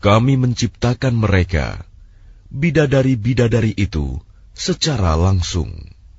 Kami menciptakan mereka, bidadari-bidadari itu, secara langsung.